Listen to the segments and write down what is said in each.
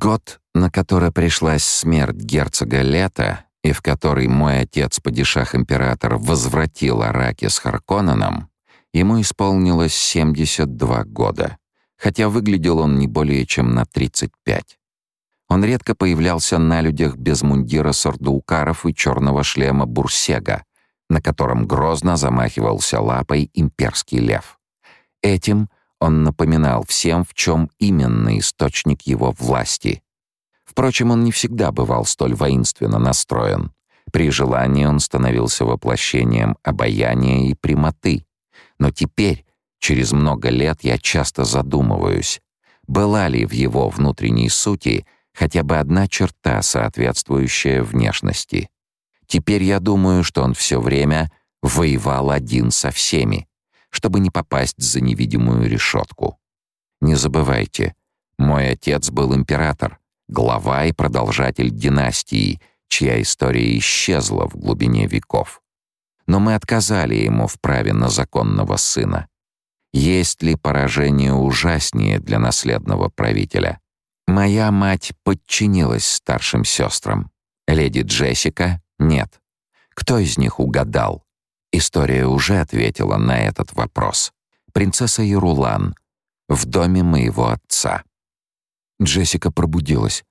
год, на который пришлась смерть герцога Лета, и в который мой отец, падишах-император, возвратил Араки с Харконаном, ему исполнилось 72 года, хотя выглядел он не более чем на 35. Он редко появлялся на людях без мундира сардуукаров и черного шлема бурсега, на котором грозно замахивался лапой имперский лев. Этим он напоминал всем, в чем именно источник его власти. Впрочем, он не всегда бывал столь воинственно настроен. При желании он становился воплощением обаяния и прямоты. Но теперь, через много лет, я часто задумываюсь, была ли в его внутренней сути — хотя бы одна черта, соответствующая внешности. Теперь я думаю, что он все время воевал один со всеми, чтобы не попасть за невидимую решетку. Не забывайте, мой отец был император, глава и продолжатель династии, чья история исчезла в глубине веков. Но мы отказали ему в праве на законного сына. Есть ли поражение ужаснее для наследного правителя? Моя мать подчинилась старшим сестрам. Леди Джессика — нет. Кто из них угадал? История уже ответила на этот вопрос. Принцесса Ярулан в доме моего отца. Джессика пробудилась.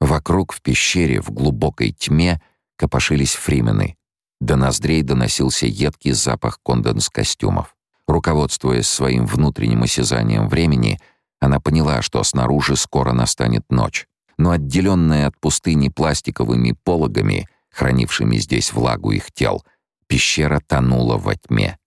Вокруг в пещере в глубокой тьме копошились фримены. До ноздрей доносился едкий запах конденс-костюмов. Руководствуясь своим внутренним осязанием времени — она поняла, что снаружи скоро настанет ночь, но отделенная от пустыни пластиковыми пологами, хранившими здесь влагу их тел, пещера тонула во тьме.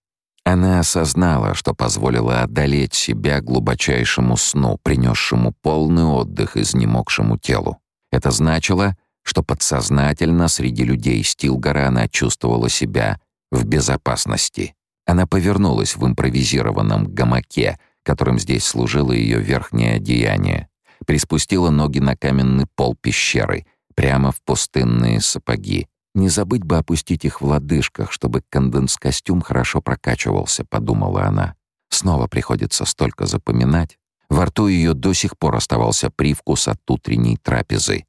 Она осознала, что позволила одолеть себя глубочайшему сну, принесшему полный отдых изнемогшему телу. Это значило, что подсознательно среди людей Стилгора она чувствовала себя в безопасности. Она повернулась в импровизированном гамаке — которым здесь служило ее верхнее одеяние, приспустила ноги на каменный пол пещеры, прямо в пустынные сапоги. Не забыть бы опустить их в лодыжках, чтобы конденс-костюм хорошо прокачивался, подумала она. Снова приходится столько запоминать. Во рту ее до сих пор оставался привкус от утренней трапезы,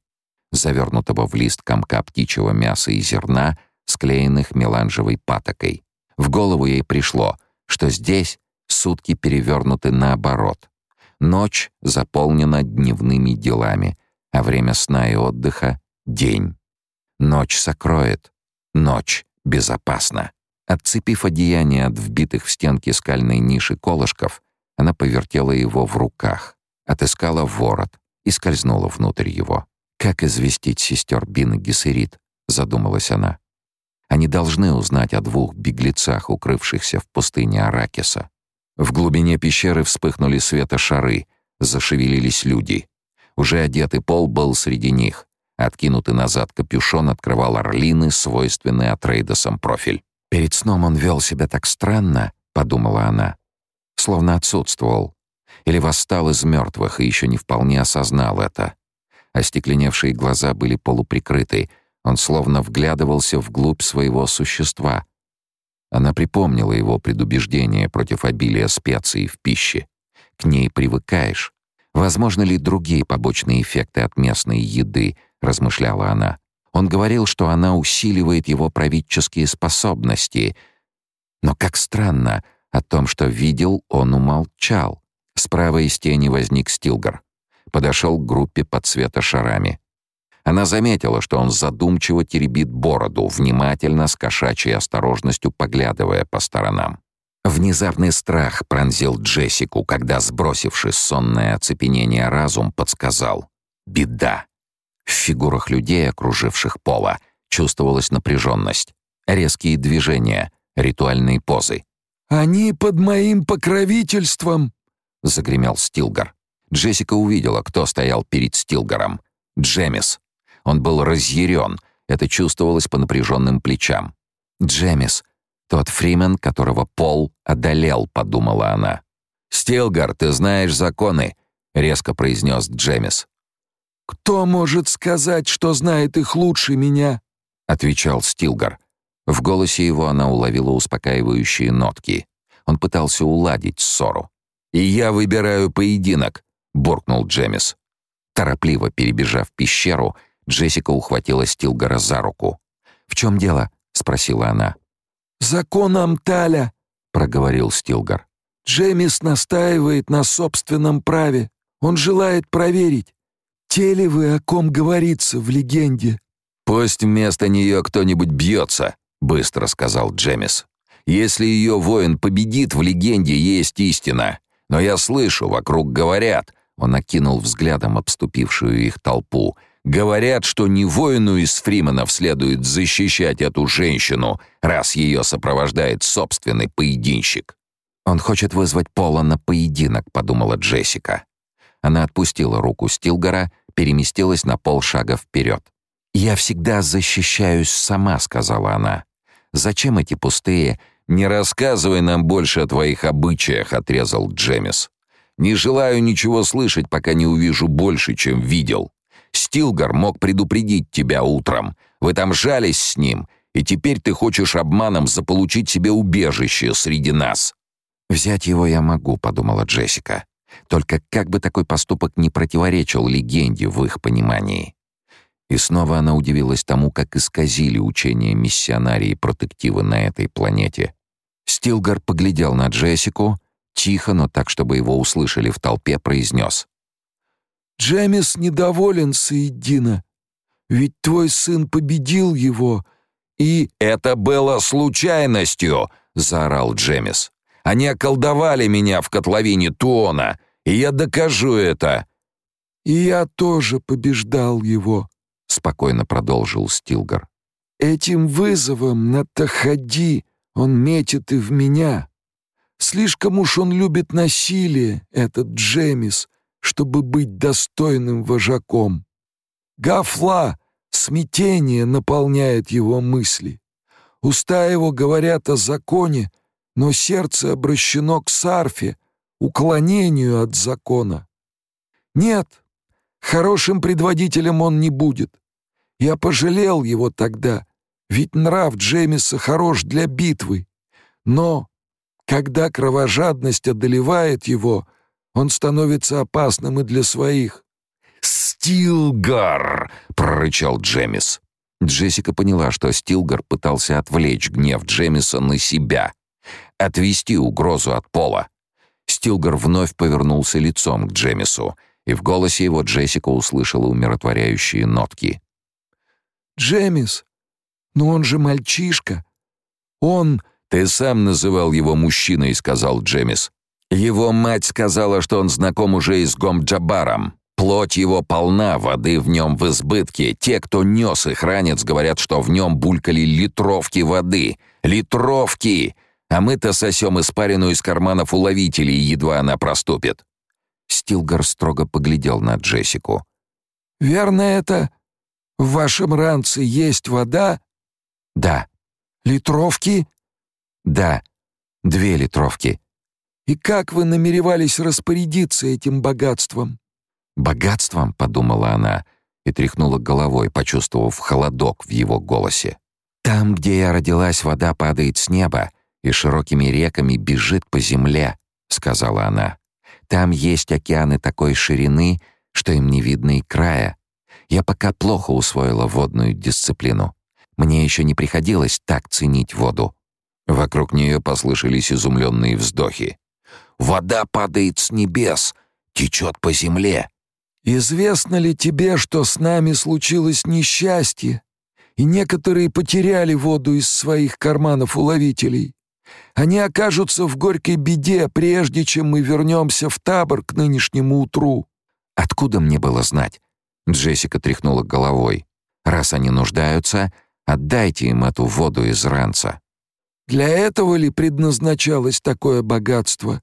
завернутого в лист комка птичьего мяса и зерна, склеенных меланжевой патокой. В голову ей пришло, что здесь сутки перевернуты наоборот. Ночь заполнена дневными делами, а время сна и отдыха — день. Ночь сокроет, ночь безопасна. Отцепив одеяние от вбитых в стенки скальной ниши колышков, она повертела его в руках, отыскала ворот и скользнула внутрь его. «Как известить сестер Бин и Гессерит?» — задумалась она. «Они должны узнать о двух беглецах, укрывшихся в пустыне Аракиса. В глубине пещеры вспыхнули светошары, зашевелились люди. Уже одетый пол был среди них. Откинутый назад капюшон открывал орлины, свойственный Атрейдосам профиль. «Перед сном он вел себя так странно», — подумала она. Словно отсутствовал. Или восстал из мертвых и еще не вполне осознал это. Остекленевшие глаза были полуприкрыты. Он словно вглядывался вглубь своего существа — она припомнила его предубеждение против обилия специй в пище. К ней привыкаешь. Возможно ли другие побочные эффекты от местной еды, размышляла она. Он говорил, что она усиливает его правительские способности. Но как странно, о том, что видел, он умолчал. Справа из тени возник Стилгар. Подошел к группе под светошарами. Она заметила, что он задумчиво теребит бороду, внимательно с кошачьей осторожностью поглядывая по сторонам. Внезапный страх пронзил Джессику, когда, сбросивший сонное оцепенение разум, подсказал «Беда!». В фигурах людей, окруживших пола, чувствовалась напряженность, резкие движения, ритуальные позы. «Они под моим покровительством!» — загремел Стилгар. Джессика увидела, кто стоял перед Стилгаром. Джемис, он был разъярен, это чувствовалось по напряженным плечам. «Джемис, тот Фримен, которого Пол одолел», — подумала она. «Стилгар, ты знаешь законы», — резко произнес Джемис. «Кто может сказать, что знает их лучше меня?» — отвечал Стилгар. В голосе его она уловила успокаивающие нотки. Он пытался уладить ссору. «И я выбираю поединок», — буркнул Джемис. Торопливо перебежав пещеру, Джессика ухватила Стилгара за руку. «В чем дело?» — спросила она. «Закон Амталя», — проговорил Стилгар. «Джемис настаивает на собственном праве. Он желает проверить, те ли вы, о ком говорится в легенде». «Пусть вместо нее кто-нибудь бьется», — быстро сказал Джемис. «Если ее воин победит, в легенде есть истина. Но я слышу, вокруг говорят...» Он окинул взглядом обступившую их толпу — Говорят, что не воину из Фриманов следует защищать эту женщину, раз ее сопровождает собственный поединщик. Он хочет вызвать Пола на поединок, подумала Джессика. Она отпустила руку Стилгора, переместилась на полшага вперед. «Я всегда защищаюсь сама», — сказала она. «Зачем эти пустые...» «Не рассказывай нам больше о твоих обычаях», — отрезал Джемис. «Не желаю ничего слышать, пока не увижу больше, чем видел. Стилгар мог предупредить тебя утром. Вы там жались с ним, и теперь ты хочешь обманом заполучить себе убежище среди нас». «Взять его я могу», — подумала Джессика. «Только как бы такой поступок не противоречил легенде в их понимании». И снова она удивилась тому, как исказили учения миссионарии протективы на этой планете. Стилгар поглядел на Джессику, тихо, но так, чтобы его услышали в толпе, произнес. Джемис недоволен Саиддина, ведь твой сын победил его, и...» «Это было случайностью!» — заорал Джемис. «Они околдовали меня в котловине Туона, и я докажу это!» «И я тоже побеждал его», — спокойно продолжил Стилгар. «Этим вызовом на Тахади он метит и в меня. Слишком уж он любит насилие, этот Джемис, чтобы быть достойным вожаком. Гафла, смятение наполняет его мысли. Уста его говорят о законе, но сердце обращено к сарфе, уклонению от закона. Нет, хорошим предводителем он не будет. Я пожалел его тогда, ведь нрав Джеймиса хорош для битвы. Но, когда кровожадность одолевает его, он становится опасным и для своих. «Стилгар!» — прорычал Джемис. Джессика поняла, что Стилгар пытался отвлечь гнев Джемиса на себя, отвести угрозу от пола. Стилгар вновь повернулся лицом к Джемису, и в голосе его Джессика услышала умиротворяющие нотки. «Джемис, но он же мальчишка. Он...» «Ты сам называл его мужчиной», — сказал Джемис. Его мать сказала, что он знаком уже и с Гомджабаром. Плоть его полна, воды в нем в избытке. Те, кто нес их ранец, говорят, что в нем булькали литровки воды. Литровки! А мы-то сосем испарину из карманов уловителей, едва она проступит. Стилгар строго поглядел на Джессику. «Верно это? В вашем ранце есть вода?» «Да». «Литровки?» «Да, две литровки». И как вы намеревались распорядиться этим богатством?» «Богатством?» — подумала она и тряхнула головой, почувствовав холодок в его голосе. «Там, где я родилась, вода падает с неба и широкими реками бежит по земле», — сказала она. «Там есть океаны такой ширины, что им не видно и края. Я пока плохо усвоила водную дисциплину. Мне еще не приходилось так ценить воду». Вокруг нее послышались изумленные вздохи. Вода падает с небес, течет по земле. Известно ли тебе, что с нами случилось несчастье, и некоторые потеряли воду из своих карманов уловителей? Они окажутся в горькой беде, прежде чем мы вернемся в табор к нынешнему утру. Откуда мне было знать? Джессика тряхнула головой. Раз они нуждаются, отдайте им эту воду из ранца. Для этого ли предназначалось такое богатство?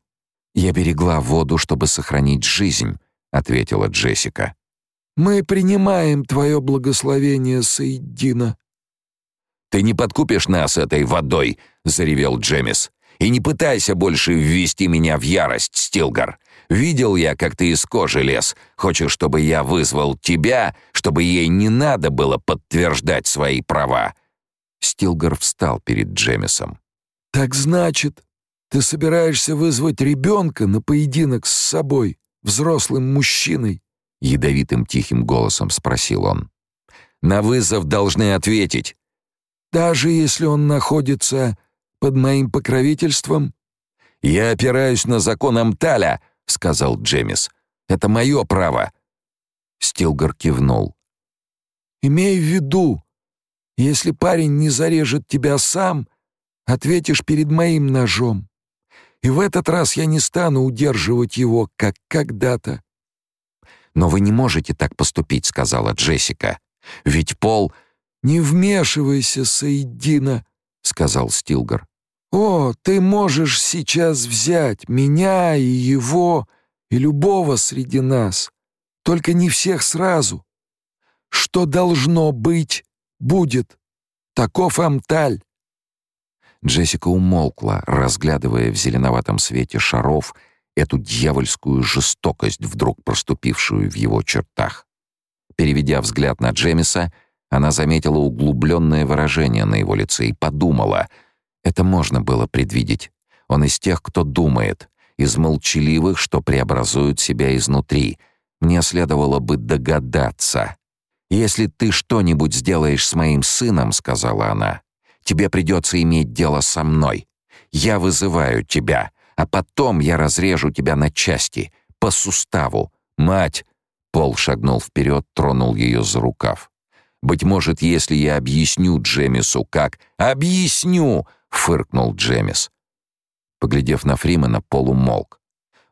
«Я берегла воду, чтобы сохранить жизнь», — ответила Джессика. «Мы принимаем твое благословение, Саиддина». «Ты не подкупишь нас этой водой», — заревел Джемис. «И не пытайся больше ввести меня в ярость, Стилгар. Видел я, как ты из кожи лез. Хочешь, чтобы я вызвал тебя, чтобы ей не надо было подтверждать свои права?» Стилгар встал перед Джемисом. «Так значит, ты собираешься вызвать ребенка на поединок с собой, взрослым мужчиной, — ядовитым тихим голосом спросил он. «На вызов должны ответить». «Даже если он находится под моим покровительством?» «Я опираюсь на закон Амталя», — сказал Джемис. «Это мое право». Стилгар кивнул. «Имей в виду, если парень не зарежет тебя сам, ответишь перед моим ножом. И в этот раз я не стану удерживать его, как когда-то». «Но вы не можете так поступить», — сказала Джессика. «Ведь Пол...» «Не вмешивайся, Саидина», — сказал Стилгар. «О, ты можешь сейчас взять меня и его, и любого среди нас, только не всех сразу. Что должно быть, будет. Таков Амталь». Джессика умолкла, разглядывая в зеленоватом свете шаров эту дьявольскую жестокость, вдруг проступившую в его чертах. Переведя взгляд на Джемиса, она заметила углубленное выражение на его лице и подумала — это можно было предвидеть. Он из тех, кто думает, из молчаливых, что преобразуют себя изнутри. Мне следовало бы догадаться. «Если ты что-нибудь сделаешь с моим сыном», — сказала она, — «тебе придется иметь дело со мной. Я вызываю тебя, а потом я разрежу тебя на части, по суставу. Мать!» Пол шагнул вперед, тронул ее за рукав. «Быть может, если я объясню Джемису, как...» «Объясню!» — фыркнул Джемис. Поглядев на Фримена, Пол умолк.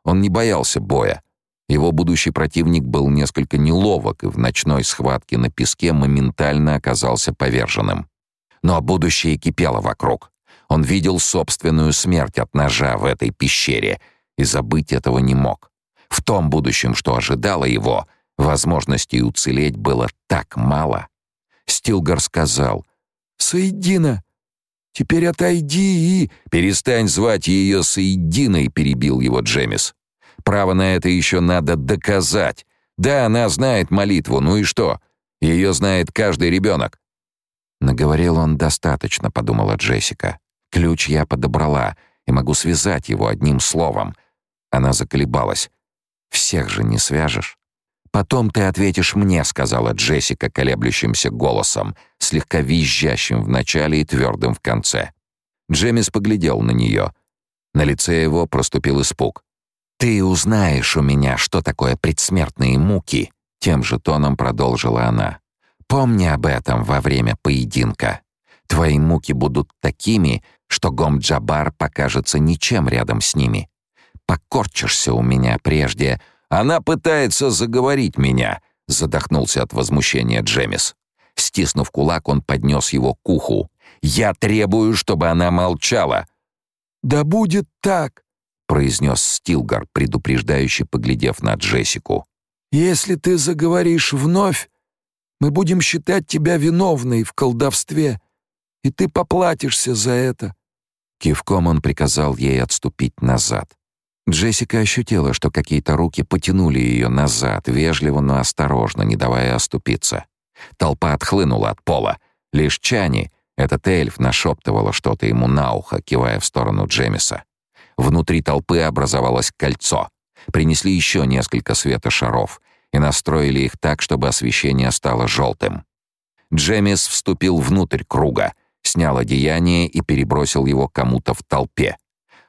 Он не боялся боя. Его будущий противник был несколько неловок и в ночной схватке на песке моментально оказался поверженным. Но будущее кипело вокруг. Он видел собственную смерть от ножа в этой пещере и забыть этого не мог. В том будущем, что ожидало его, возможностей уцелеть было так мало. Стилгар сказал, «Соедина, Теперь отойди и...» «Перестань звать ее Соединой», — перебил его Джемис. «Право на это еще надо доказать. Да, она знает молитву, ну и что? Ее знает каждый ребенок». «Наговорил он достаточно», — подумала Джессика. «Ключ я подобрала, и могу связать его одним словом». Она заколебалась. «Всех же не свяжешь». «Потом ты ответишь мне», — сказала Джессика колеблющимся голосом, слегка визжащим в начале и твердым в конце. Джемис поглядел на нее. На лице его проступил испуг. «Ты узнаешь у меня, что такое предсмертные муки», — тем же тоном продолжила она. «Помни об этом во время поединка. Твои муки будут такими, что Гом-Джабар покажется ничем рядом с ними. Покорчишься у меня прежде, — она пытается заговорить меня, задохнулся от возмущения Джемис. Стиснув кулак, он поднес его к уху. Я требую, чтобы она молчала. Да будет так, произнес Стилгар, предупреждающе поглядев на Джессику. Если ты заговоришь вновь, мы будем считать тебя виновной в колдовстве, и ты поплатишься за это. Кивком он приказал ей отступить назад. Джессика ощутила, что какие-то руки потянули ее назад, вежливо, но осторожно, не давая оступиться. Толпа отхлынула от пола. Лишь Чани, этот эльф, нашептывала что-то ему на ухо, кивая в сторону Джемиса. Внутри толпы образовалось кольцо. Принесли еще несколько светошаров и настроили их так, чтобы освещение стало желтым. Джемис вступил внутрь круга, снял одеяние и перебросил его кому-то в толпе.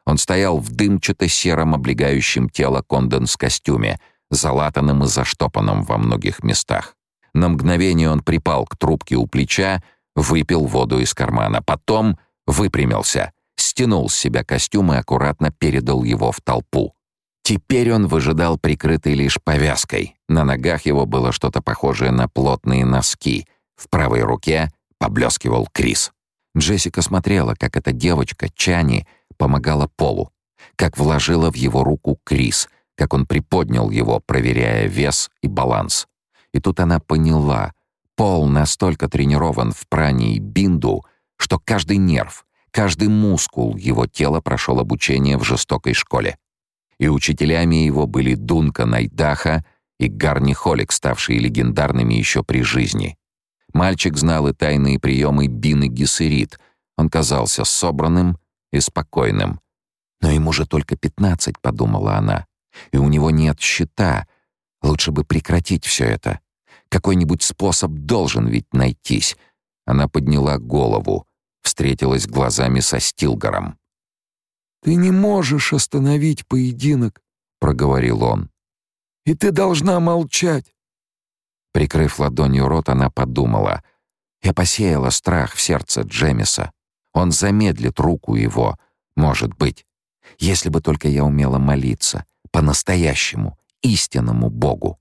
Он стоял в дымчато-сером облегающем тело конденс-костюме, залатанном и заштопанном во многих местах. На мгновение он припал к трубке у плеча, выпил воду из кармана, потом выпрямился, стянул с себя костюм и аккуратно передал его в толпу. Теперь он выжидал прикрытый лишь повязкой. На ногах его было что-то похожее на плотные носки. В правой руке поблескивал Крис. Джессика смотрела, как эта девочка, Чани, помогала Полу, как вложила в его руку Крис, как он приподнял его, проверяя вес и баланс. И тут она поняла, Пол настолько тренирован в пране и бинду, что каждый нерв, каждый мускул его тела прошел обучение в жестокой школе. И учителями его были Дунка Найдаха и Гарни Холик, ставшие легендарными еще при жизни. Мальчик знал и тайные приемы Бины Гессерит. Он казался собранным, и спокойным. Но ему же только пятнадцать, подумала она. И у него нет щита. Лучше бы прекратить все это. Какой-нибудь способ должен ведь найтись. Она подняла голову, встретилась глазами со Стилгаром. «Ты не можешь остановить поединок», — проговорил он. «И ты должна молчать». Прикрыв ладонью рот, она подумала. «Я посеяла страх в сердце Джемиса. Он замедлит руку его, может быть. Если бы только я умела молиться, по-настоящему, истинному Богу».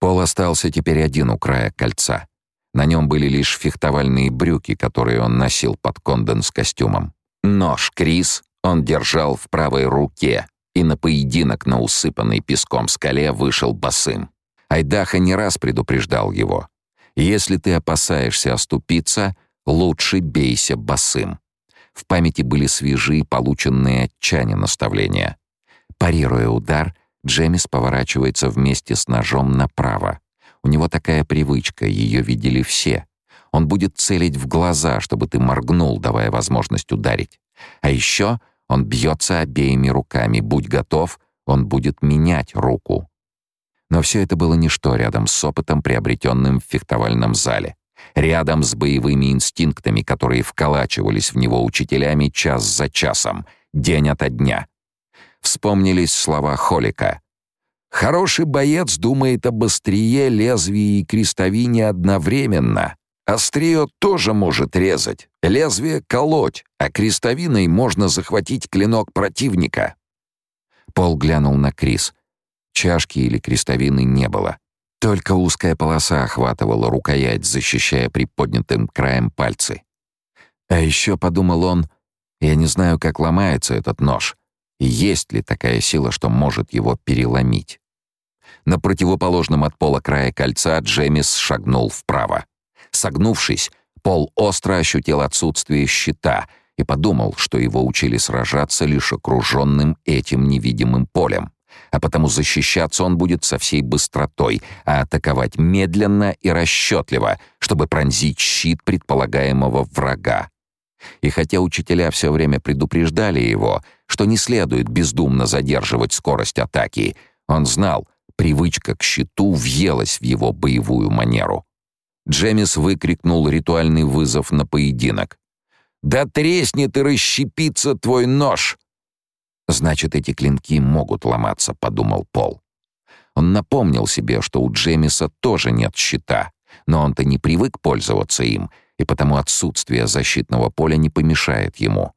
Пол остался теперь один у края кольца. На нем были лишь фехтовальные брюки, которые он носил под конден с костюмом. Нож Крис он держал в правой руке и на поединок на усыпанной песком скале вышел босым. Айдаха не раз предупреждал его. «Если ты опасаешься оступиться, лучше бейся босым». В памяти были свежие, полученные от Чани наставления. Парируя удар, Джемис поворачивается вместе с ножом направо. У него такая привычка, ее видели все. Он будет целить в глаза, чтобы ты моргнул, давая возможность ударить. А еще он бьется обеими руками. Будь готов, он будет менять руку. Но все это было ничто рядом с опытом, приобретенным в фехтовальном зале. Рядом с боевыми инстинктами, которые вколачивались в него учителями час за часом, день ото дня. Вспомнились слова Холика. «Хороший боец думает об острие, лезвии и крестовине одновременно. Острие тоже может резать, лезвие — колоть, а крестовиной можно захватить клинок противника. Пол глянул на Крис. Чашки или крестовины не было. Только узкая полоса охватывала рукоять, защищая приподнятым краем пальцы. А еще, подумал он, я не знаю, как ломается этот нож, и есть ли такая сила, что может его переломить. На противоположном от пола края кольца Джемис шагнул вправо. Согнувшись, Пол остро ощутил отсутствие щита и подумал, что его учили сражаться лишь окруженным этим невидимым полем, а потому защищаться он будет со всей быстротой, а атаковать медленно и расчетливо, чтобы пронзить щит предполагаемого врага. И хотя учителя все время предупреждали его, что не следует бездумно задерживать скорость атаки, он знал, привычка к щиту въелась в его боевую манеру. Джемис выкрикнул ритуальный вызов на поединок. «Да треснет и расщепится твой нож!» «Значит, эти клинки могут ломаться», — подумал Пол. Он напомнил себе, что у Джемиса тоже нет щита, но он-то не привык пользоваться им, и потому отсутствие защитного поля не помешает ему.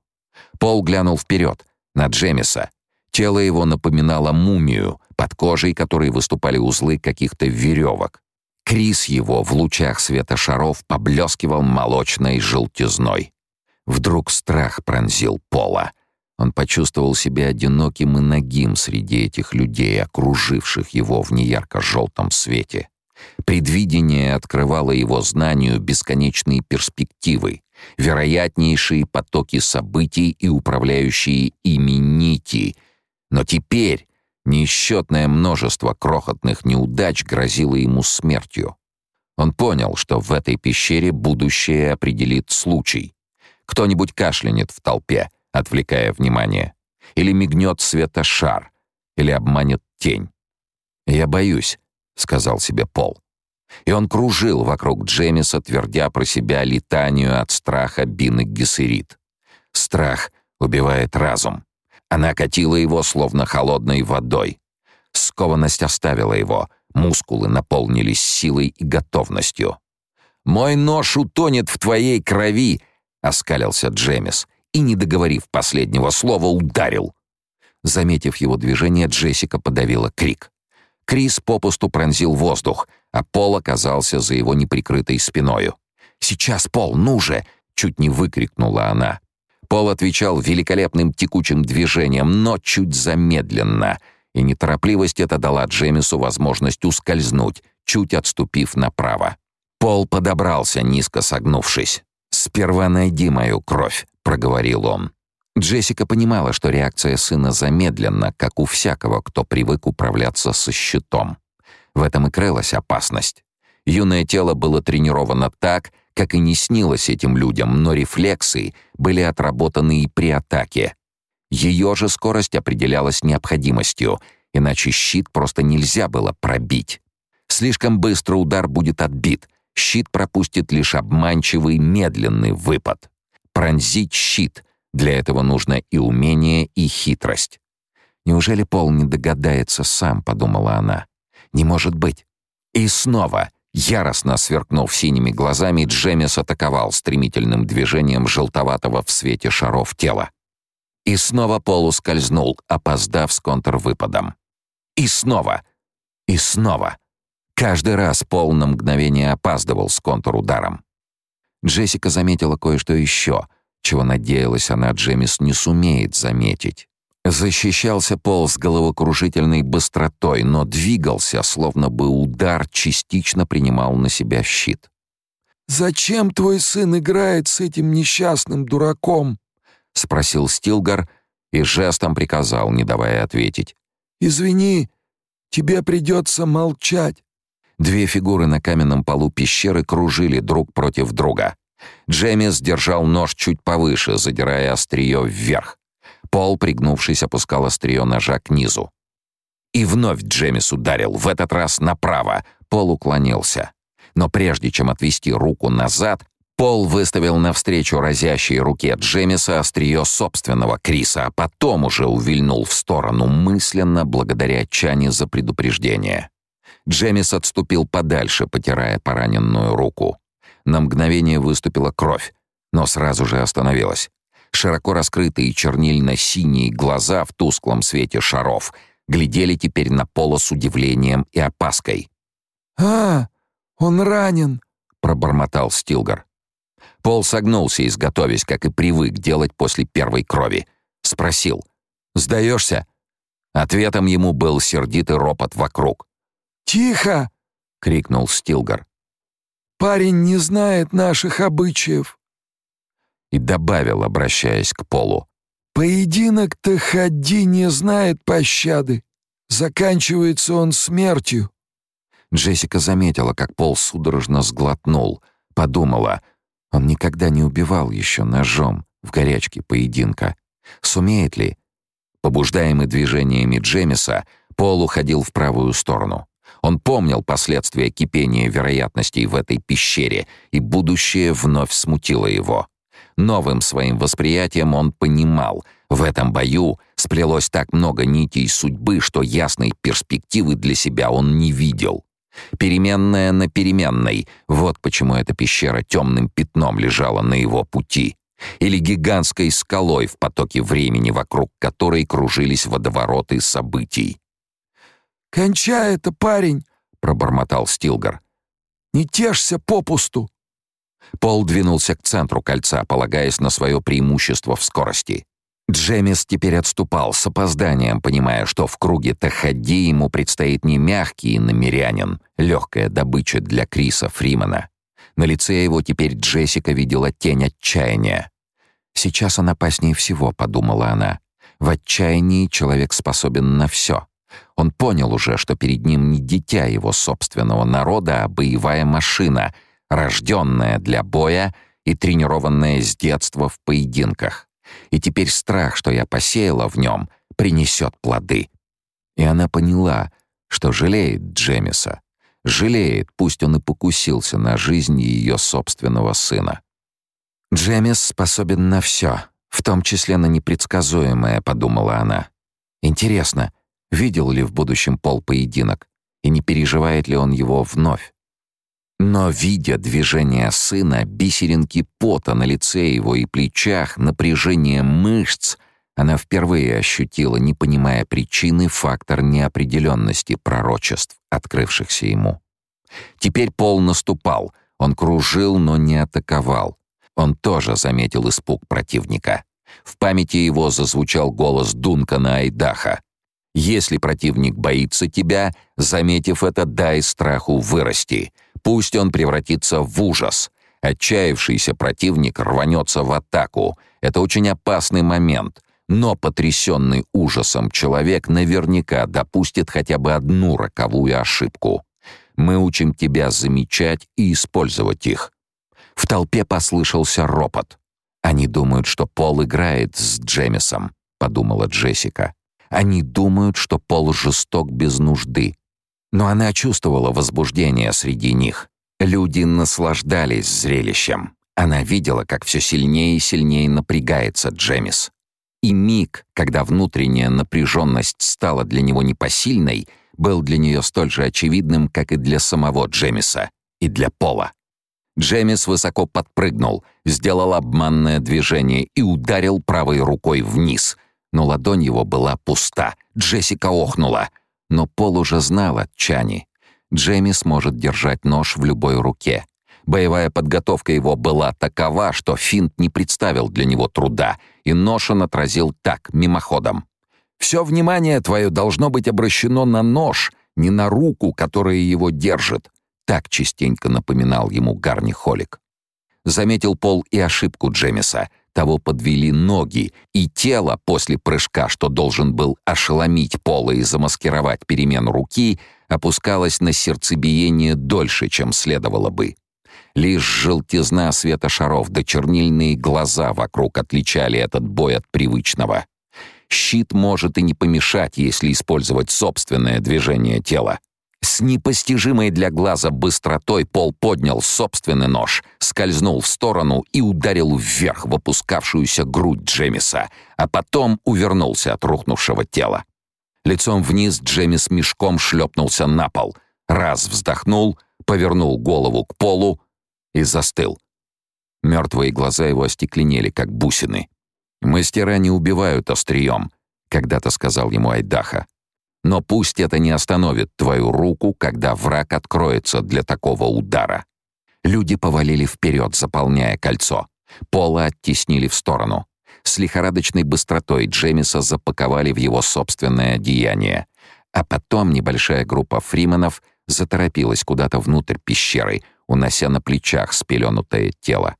Пол глянул вперед, на Джемиса. Тело его напоминало мумию, под кожей которой выступали узлы каких-то веревок. Крис его в лучах света шаров поблескивал молочной желтизной. Вдруг страх пронзил Пола. Он почувствовал себя одиноким и нагим среди этих людей, окруживших его в неярко-желтом свете. Предвидение открывало его знанию бесконечные перспективы, вероятнейшие потоки событий и управляющие ими нити. Но теперь Несчетное множество крохотных неудач грозило ему смертью. Он понял, что в этой пещере будущее определит случай. Кто-нибудь кашлянет в толпе, отвлекая внимание, или мигнет светошар, или обманет тень. «Я боюсь», — сказал себе Пол. И он кружил вокруг Джемиса, твердя про себя летанию от страха Бины Гессерит. Страх убивает разум. Она катила его словно холодной водой. Скованность оставила его, мускулы наполнились силой и готовностью. «Мой нож утонет в твоей крови!» — оскалился Джемис и, не договорив последнего слова, ударил. Заметив его движение, Джессика подавила крик. Крис попусту пронзил воздух, а Пол оказался за его неприкрытой спиною. «Сейчас, Пол, ну же!» — чуть не выкрикнула она. Пол отвечал великолепным текучим движением, но чуть замедленно, и неторопливость эта дала Джемису возможность ускользнуть, чуть отступив направо. Пол подобрался, низко согнувшись. «Сперва найди мою кровь», — проговорил он. Джессика понимала, что реакция сына замедлена, как у всякого, кто привык управляться со щитом. В этом и крылась опасность. Юное тело было тренировано так, как и не снилось этим людям, но рефлексы были отработаны и при атаке. Ее же скорость определялась необходимостью, иначе щит просто нельзя было пробить. Слишком быстро удар будет отбит, щит пропустит лишь обманчивый медленный выпад. Пронзить щит — для этого нужно и умение, и хитрость. «Неужели Пол не догадается сам?» — подумала она. «Не может быть». И снова, яростно сверкнув синими глазами, Джемис атаковал стремительным движением желтоватого в свете шаров тела. И снова Пол ускользнул, опоздав с контрвыпадом. И снова. И снова. Каждый раз Пол на мгновение опаздывал с контрударом. Джессика заметила кое-что еще, чего надеялась она Джемис не сумеет заметить. Защищался Пол с головокружительной быстротой, но двигался, словно бы удар частично принимал на себя щит. «Зачем твой сын играет с этим несчастным дураком?» — спросил Стилгар и жестом приказал, не давая ответить. «Извини, тебе придется молчать». Две фигуры на каменном полу пещеры кружили друг против друга. Джемис держал нож чуть повыше, задирая острие вверх. Пол, пригнувшись, опускал острие ножа к низу. И вновь Джемис ударил, в этот раз направо. Пол уклонился. Но прежде чем отвести руку назад, Пол выставил навстречу разящей руке Джемиса острие собственного Криса, а потом уже увильнул в сторону мысленно, благодаря Чане за предупреждение. Джемис отступил подальше, потирая пораненную руку. На мгновение выступила кровь, но сразу же остановилась. Широко раскрытые чернильно-синие глаза в тусклом свете шаров глядели теперь на Пола с удивлением и опаской. «А, он ранен!» — пробормотал Стилгар. Пол согнулся, изготовясь, как и привык делать после первой крови. Спросил. «Сдаешься?» Ответом ему был сердитый ропот вокруг. «Тихо!» — крикнул Стилгар. «Парень не знает наших обычаев и добавил, обращаясь к Полу. «Поединок-то ходи не знает пощады. Заканчивается он смертью». Джессика заметила, как Пол судорожно сглотнул. Подумала, он никогда не убивал еще ножом в горячке поединка. Сумеет ли? Побуждаемый движениями Джемиса, Пол уходил в правую сторону. Он помнил последствия кипения вероятностей в этой пещере, и будущее вновь смутило его. Новым своим восприятием он понимал, в этом бою сплелось так много нитей судьбы, что ясной перспективы для себя он не видел. Переменная на переменной — вот почему эта пещера темным пятном лежала на его пути. Или гигантской скалой в потоке времени, вокруг которой кружились водовороты событий. «Кончай это, парень!» — пробормотал Стилгар. «Не тешься попусту!» Пол двинулся к центру кольца, полагаясь на свое преимущество в скорости. Джемис теперь отступал с опозданием, понимая, что в круге Тахади ему предстоит не мягкий намерянин, легкая добыча для Криса Фримена. На лице его теперь Джессика видела тень отчаяния. «Сейчас он опаснее всего», — подумала она. «В отчаянии человек способен на все». Он понял уже, что перед ним не дитя его собственного народа, а боевая машина — рожденная для боя и тренированная с детства в поединках. И теперь страх, что я посеяла в нем, принесет плоды. И она поняла, что жалеет Джемиса. Жалеет, пусть он и покусился на жизнь ее собственного сына. «Джемис способен на все, в том числе на непредсказуемое», — подумала она. «Интересно, видел ли в будущем Пол поединок, и не переживает ли он его вновь? Но, видя движение сына, бисеринки пота на лице его и плечах, напряжение мышц, она впервые ощутила, не понимая причины, фактор неопределенности пророчеств, открывшихся ему. Теперь Пол наступал, он кружил, но не атаковал. Он тоже заметил испуг противника. В памяти его зазвучал голос Дункана Айдаха. «Если противник боится тебя, заметив это, дай страху вырасти». Пусть он превратится в ужас. Отчаявшийся противник рванется в атаку. Это очень опасный момент. Но потрясенный ужасом человек наверняка допустит хотя бы одну роковую ошибку. Мы учим тебя замечать и использовать их. В толпе послышался ропот. Они думают, что Пол играет с Джемисом, подумала Джессика. Они думают, что Пол жесток без нужды. Но она чувствовала возбуждение среди них. Люди наслаждались зрелищем. Она видела, как все сильнее и сильнее напрягается Джемис. И миг, когда внутренняя напряженность стала для него непосильной, был для нее столь же очевидным, как и для самого Джемиса, и для Пола. Джемис высоко подпрыгнул, сделал обманное движение и ударил правой рукой вниз. Но ладонь его была пуста. Джессика охнула. Но Пол уже знал от Чани. Джемис может держать нож в любой руке. Боевая подготовка его была такова, что финт не представил для него труда, и нож он отразил так, мимоходом. «Все внимание твое должно быть обращено на нож, не на руку, которая его держит», так частенько напоминал ему Гарни Холик. Заметил Пол и ошибку Джемиса. Того подвели ноги, и тело после прыжка, что должен был ошеломить Пола и замаскировать перемену руки, опускалось на сердцебиение дольше, чем следовало бы. Лишь желтизна света шаров да чернильные глаза вокруг отличали этот бой от привычного. Щит может и не помешать, если использовать собственное движение тела. С непостижимой для глаза быстротой Пол поднял собственный нож, скользнул в сторону и ударил вверх в опускавшуюся грудь Джемиса, а потом увернулся от рухнувшего тела. Лицом вниз Джемис мешком шлепнулся на пол, раз вздохнул, повернул голову к полу и застыл. Мертвые глаза его остекленели, как бусины. «Мастера не убивают острием», — когда-то сказал ему Айдаха. Но пусть это не остановит твою руку, когда враг откроется для такого удара. Люди повалили вперед, заполняя кольцо. Пола оттеснили в сторону. С лихорадочной быстротой Джемиса запаковали в его собственное одеяние. А потом небольшая группа фрименов заторопилась куда-то внутрь пещеры, унося на плечах спеленутое тело.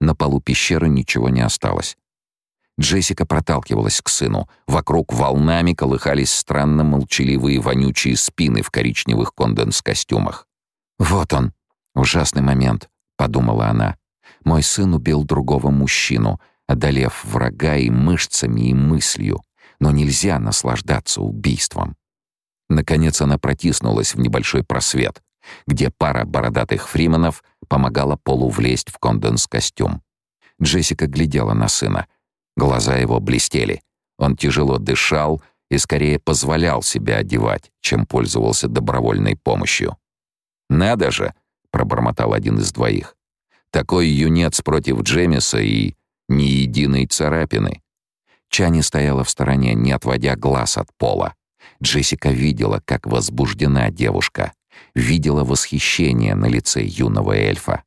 На полу пещеры ничего не осталось. Джессика проталкивалась к сыну. Вокруг волнами колыхались странно молчаливые вонючие спины в коричневых конденс-костюмах. «Вот он, ужасный момент», — подумала она. «Мой сын убил другого мужчину, одолев врага и мышцами, и мыслью. Но нельзя наслаждаться убийством». Наконец она протиснулась в небольшой просвет, где пара бородатых фрименов помогала Полу влезть в конденс-костюм. Джессика глядела на сына — Глаза его блестели. Он тяжело дышал и скорее позволял себя одевать, чем пользовался добровольной помощью. «Надо же!» — пробормотал один из двоих. «Такой юнец против Джемиса и ни единой царапины». Чани стояла в стороне, не отводя глаз от пола. Джессика видела, как возбуждена девушка. Видела восхищение на лице юного эльфа.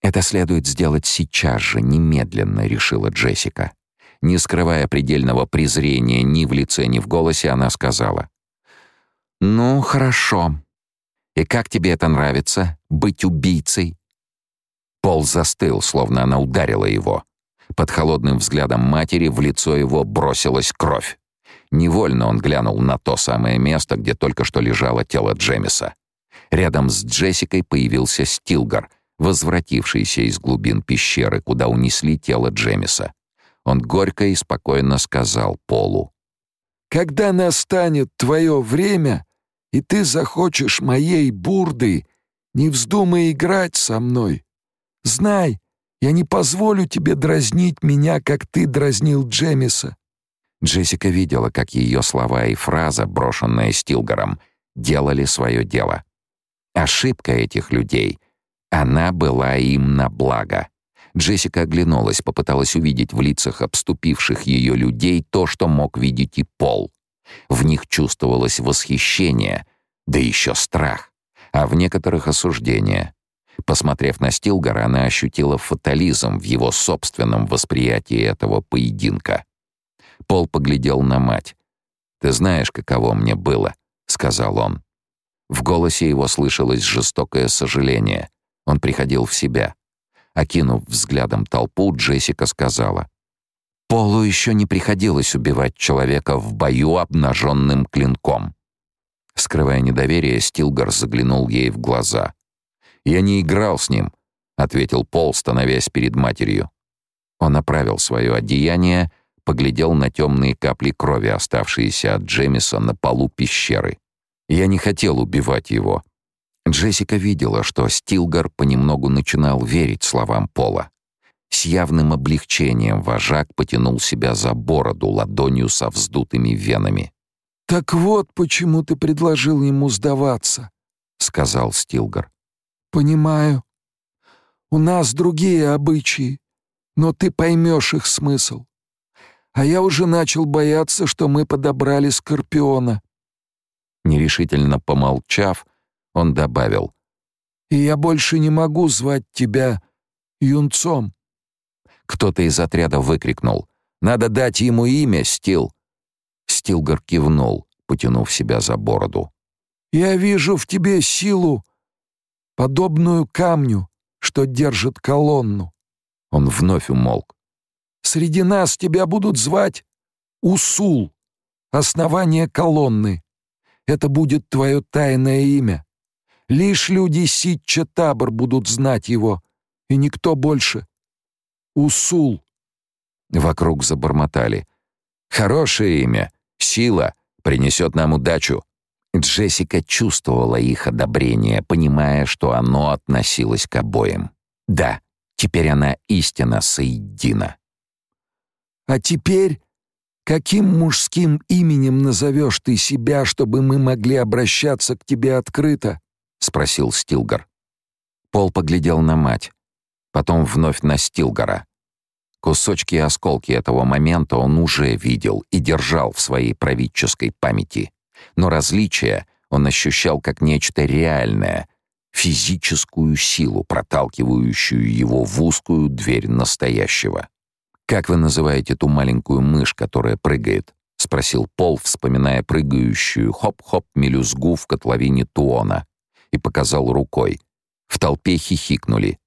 «Это следует сделать сейчас же, немедленно», — решила Джессика. Не скрывая предельного презрения ни в лице, ни в голосе, она сказала. «Ну, хорошо. И как тебе это нравится, быть убийцей?» Пол застыл, словно она ударила его. Под холодным взглядом матери в лицо его бросилась кровь. Невольно он глянул на то самое место, где только что лежало тело Джемиса. Рядом с Джессикой появился Стилгар, возвратившийся из глубин пещеры, куда унесли тело Джемиса. Он горько и спокойно сказал Полу. «Когда настанет твое время, и ты захочешь моей бурды, не вздумай играть со мной. Знай, я не позволю тебе дразнить меня, как ты дразнил Джемиса». Джессика видела, как ее слова и фраза, брошенная Стилгаром, делали свое дело. Ошибка этих людей. Она была им на благо. Джессика оглянулась, попыталась увидеть в лицах обступивших ее людей то, что мог видеть и Пол. В них чувствовалось восхищение, да еще страх, а в некоторых осуждение. Посмотрев на Стилгара, она ощутила фатализм в его собственном восприятии этого поединка. Пол поглядел на мать. «Ты знаешь, каково мне было», — сказал он. В голосе его слышалось жестокое сожаление. Он приходил в себя. Окинув взглядом толпу, Джессика сказала. «Полу еще не приходилось убивать человека в бою обнаженным клинком». Скрывая недоверие, Стилгар заглянул ей в глаза. «Я не играл с ним», — ответил Пол, становясь перед матерью. Он оправил свое одеяние, поглядел на темные капли крови, оставшиеся от Джемиса на полу пещеры. Я не хотел убивать его. Джессика видела, что Стилгар понемногу начинал верить словам Пола. С явным облегчением вожак потянул себя за бороду ладонью со вздутыми венами. «Так вот почему ты предложил ему сдаваться», — сказал Стилгар. «Понимаю. У нас другие обычаи, но ты поймешь их смысл. А я уже начал бояться, что мы подобрали Скорпиона». Нерешительно помолчав, он добавил. «И я больше не могу звать тебя юнцом». Кто-то из отряда выкрикнул. «Надо дать ему имя, Стил!» Стилгар кивнул, потянув себя за бороду. «Я вижу в тебе силу, подобную камню, что держит колонну». Он вновь умолк. «Среди нас тебя будут звать Усул, основание колонны. Это будет твое тайное имя. Лишь люди Ситча Табор будут знать его, и никто больше. Усул». Вокруг забормотали. «Хорошее имя. Сила. Принесет нам удачу». Джессика чувствовала их одобрение, понимая, что оно относилось к обоим. Да, теперь она истинно соедина. «А теперь каким мужским именем назовешь ты себя, чтобы мы могли обращаться к тебе открыто?» — спросил Стилгар. Пол поглядел на мать, потом вновь на Стилгара. Кусочки и осколки этого момента он уже видел и держал в своей правительской памяти. Но различия он ощущал как нечто реальное, физическую силу, проталкивающую его в узкую дверь настоящего. «Как вы называете ту маленькую мышь, которая прыгает?» — спросил Пол, вспоминая прыгающую хоп-хоп мелюзгу в котловине Туона, и показал рукой. В толпе хихикнули.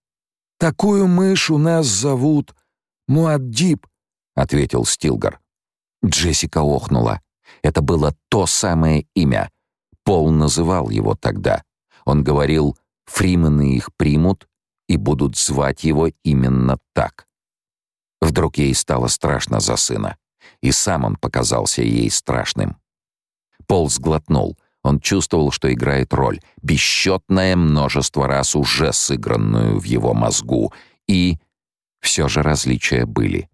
«Такую мышь у нас зовут Муаддиб», — ответил Стилгар. Джессика охнула. Это было то самое имя. Пол называл его тогда. Он говорил, фримены их примут и будут звать его именно так. Вдруг ей стало страшно за сына. И сам он показался ей страшным. Пол сглотнул. Он чувствовал, что играет роль, бесчетное множество раз уже сыгранную в его мозгу, и все же различия были.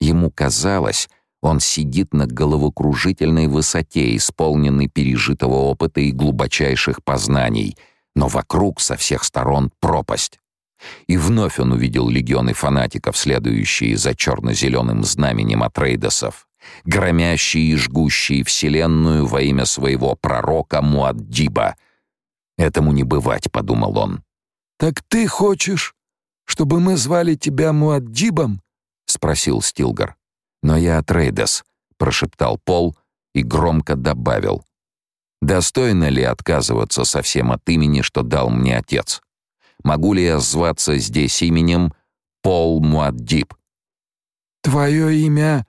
Ему казалось, он сидит на головокружительной высоте, исполненной пережитого опыта и глубочайших познаний, но вокруг со всех сторон пропасть. И вновь он увидел легионы фанатиков, следующие за черно-зеленым знаменем Атрейдосов, громящие и жгущие вселенную во имя своего пророка Муаддиба. «Этому не бывать», — подумал он. «Так ты хочешь, чтобы мы звали тебя Муаддибом?» — спросил Стилгар. «Но я Атрейдос», — прошептал Пол и громко добавил. «Достойно ли отказываться совсем от имени, что дал мне отец? Могу ли я зваться здесь именем Пол Муаддиб?» «Твое имя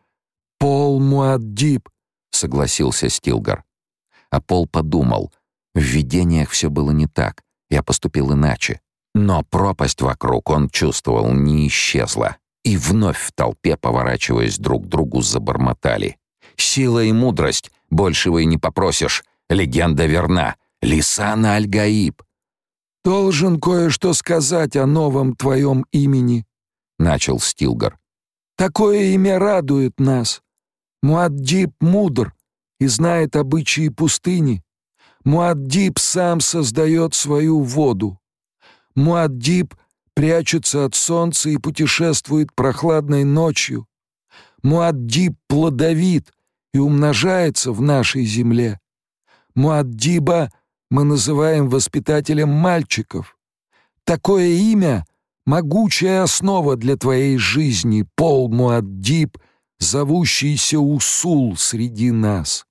Пол Муаддиб», — согласился Стилгар. А Пол подумал, в видениях все было не так, я поступил иначе. Но пропасть вокруг он чувствовал не исчезла. И вновь в толпе, поворачиваясь друг к другу, забормотали. «Сила и мудрость! Большего и не попросишь! Легенда верна! Лисана Аль-Гаиб!» «Должен кое-что сказать о новом твоем имени», — начал Стилгар. «Такое имя радует нас. Муаддиб мудр и знает обычаи пустыни. Муаддиб сам создает свою воду. Муаддиб прячется от солнца и путешествует прохладной ночью. Муаддиб плодовит и умножается в нашей земле. Муаддиба мы называем воспитателем мальчиков. Такое имя — могучая основа для твоей жизни, Пол Муаддиб, зовущийся Усул среди нас.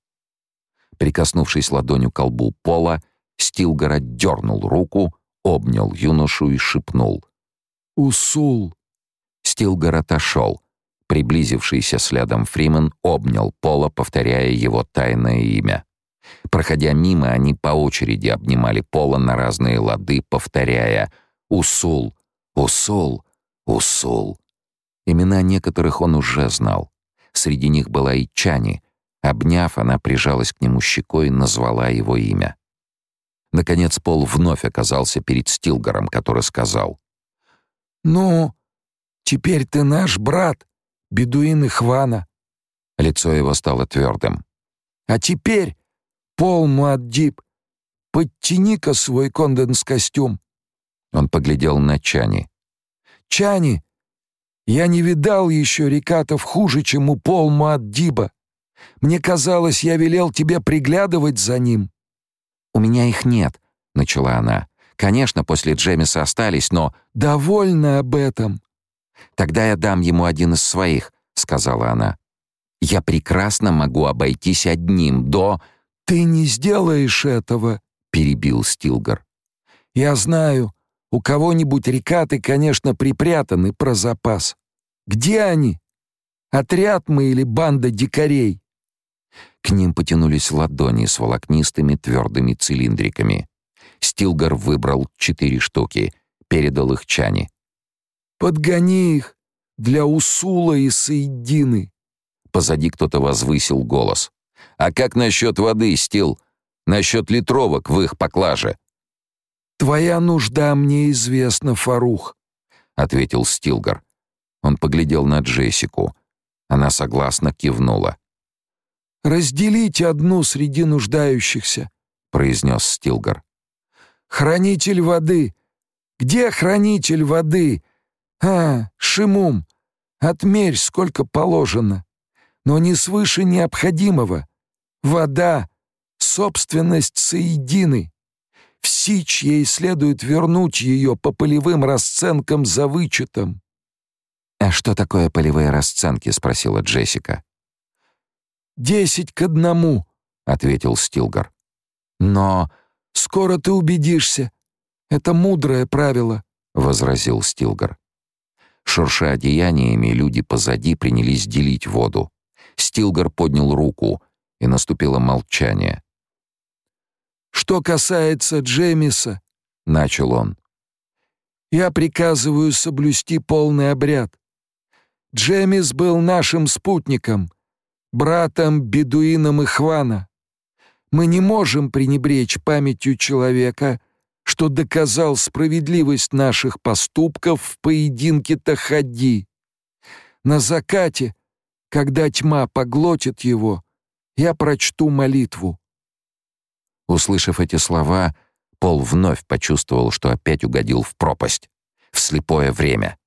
Прикоснувшись ладонью к колбу Пола, Стилгор дернул руку, обнял юношу и шепнул. «Усул!» Стилгар отошел. Приблизившийся следом Фримен обнял Пола, повторяя его тайное имя. Проходя мимо, они по очереди обнимали Пола на разные лады, повторяя «Усул! Усул! Усул!». Имена некоторых он уже знал. Среди них была и Чани. Обняв, она прижалась к нему щекой и назвала его имя. Наконец Пол вновь оказался перед Стилгаром, который сказал. «Ну, теперь ты наш брат, бедуин Ихвана». Лицо его стало твердым. «А теперь, Пол Муаддиб, подтяни-ка свой конденс-костюм». Он поглядел на Чани. «Чани, я не видал еще рекатов хуже, чем у Пол Муаддиба. Мне казалось, я велел тебе приглядывать за ним». «У меня их нет», — начала она. «Конечно, после Джемиса остались, но...» «Довольно об этом». «Тогда я дам ему один из своих», — сказала она. «Я прекрасно могу обойтись одним до...» «Ты не сделаешь этого», — перебил Стилгар. «Я знаю, у кого-нибудь рекаты, конечно, припрятаны про запас. Где они? Отряд мы или банда дикарей?» К ним потянулись ладони с волокнистыми твердыми цилиндриками. Стилгар выбрал четыре штуки, передал их Чани. «Подгони их для Усула и Саидины!» Позади кто-то возвысил голос. «А как насчет воды, Стил? Насчет литровок в их поклаже?» «Твоя нужда мне известна, Фарух», — ответил Стилгар. Он поглядел на Джессику. Она согласно кивнула. «Разделите одну среди нуждающихся», — произнес Стилгар. «Хранитель воды! Где хранитель воды? А, Шимум, отмерь, сколько положено, но не свыше необходимого. Вода — собственность Соедины. Сич ей следует вернуть ее по полевым расценкам за вычетом». «А что такое полевые расценки?» — спросила Джессика. «Десять к одному», — ответил Стилгар. «Но скоро ты убедишься. Это мудрое правило», — возразил Стилгар. Шурша одеяниями, люди позади принялись делить воду. Стилгар поднял руку, и наступило молчание. «Что касается Джемиса», — начал он, — «я приказываю соблюсти полный обряд. Джемис был нашим спутником, братом бедуином Ихвана. Мы не можем пренебречь памятью человека, что доказал справедливость наших поступков в поединке Тахади. На закате, когда тьма поглотит его, я прочту молитву. Услышав эти слова, Пол вновь почувствовал, что опять угодил в пропасть, в слепое время.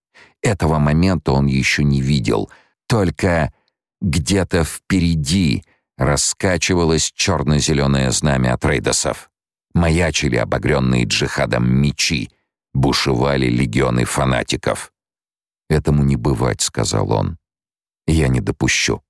Этого момента он еще не видел, только где-то впереди раскачивалось черно-зеленое знамя Трейдосов. Маячили обогренные джихадом мечи, бушевали легионы фанатиков. «Этому не бывать», — сказал он. «Я не допущу».